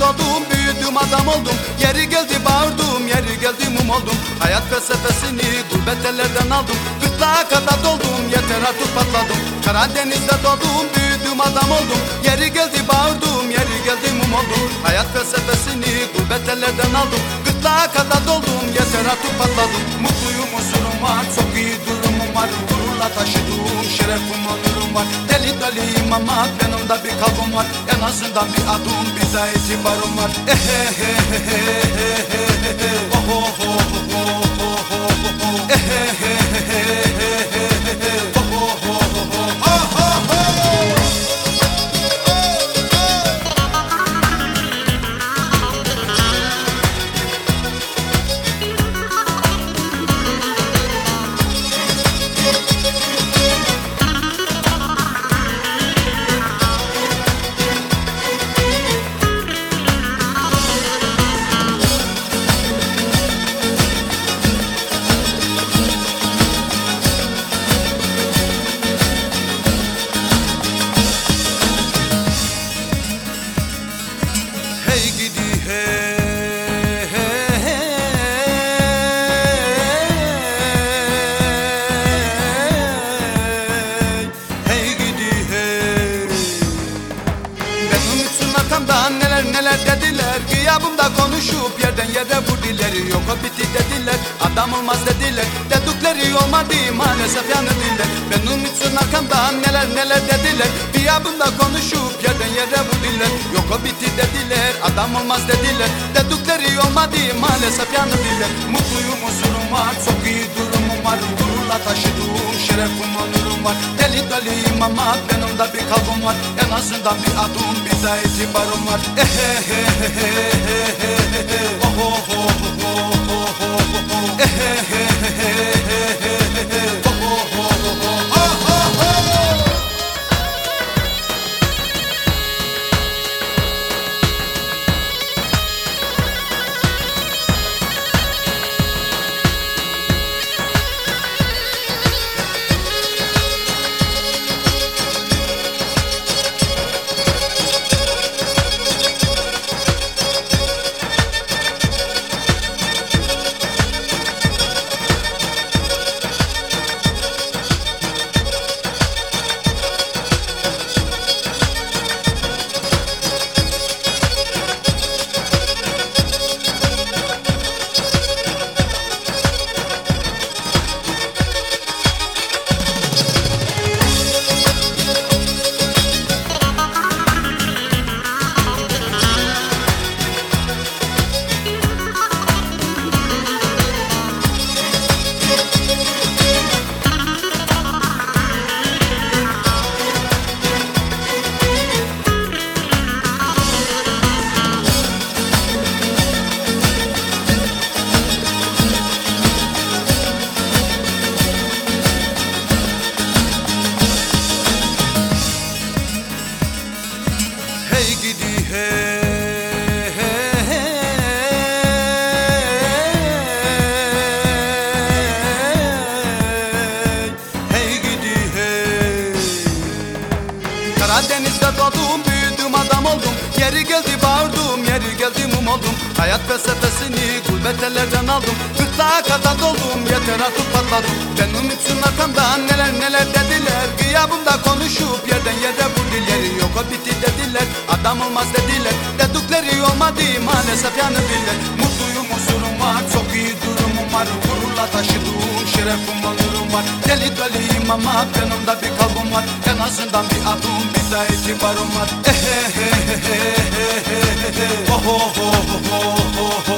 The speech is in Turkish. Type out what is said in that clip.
doğdum büyüdüm adam oldum. Yeri geldi bağırdım yeri geldi mum oldum. Hayat felsefesini gurbet ellerden aldım. Gırtlağa kadar doldum yeter artık patladım. Karadeniz'de doğdum büyüdüm adam oldum. Yeri geldi bağırdım yeri geldi mum oldum. Hayat felsefesini gurbet ellerden aldım. Gırtlağa kadar doldum yeter artık patladım deliyim ama de bir kalbim var. En azından bir adım bir de itibarım var. Ehehehehehehe Oh oh Konuşup yerden yere vurdiler Yok o bitti dediler adam olmaz dediler. Dedikleri olmadı maalesef yanı diller. Benim için arkamdan neler neler dediler. Gıyabımda konuşup yerden yere vurdiler Yok o bitti dediler adam olmaz dediler. Dedikleri olmadı maalesef yanı diller. Mutluyum huzurum var çok iyi durumum var Gururla taşıdığım şerefim onurum var. Deli deliyim ama benim de bir kalbim var. En azından bir adım bir de itibarım var. Ehehehehehehe Oh oh oh oh oh oh oh Yeri geldi bağırdım yeri geldi mum oldum. Hayat felsefesini gurbet ellerden aldım. Gırtlağa kadar doldum yeter artık patladım. Benim için arkamdan neler neler dediler. Gıyabımda konuşup yerden yere vurdiler Yok o bitti dediler. Adam olmaz dediler. Dedikleri olmadı maalesef yanı diller Mutluyum huzurum var çok iyi durumum var. Gururla taşıdığım şerefim onurum var. Deli deliyim ama de bir kalbim var en azından bir adım bir daha itibarım var. Ehehehehehehe. Oh, oh, oh, oh, oh, oh.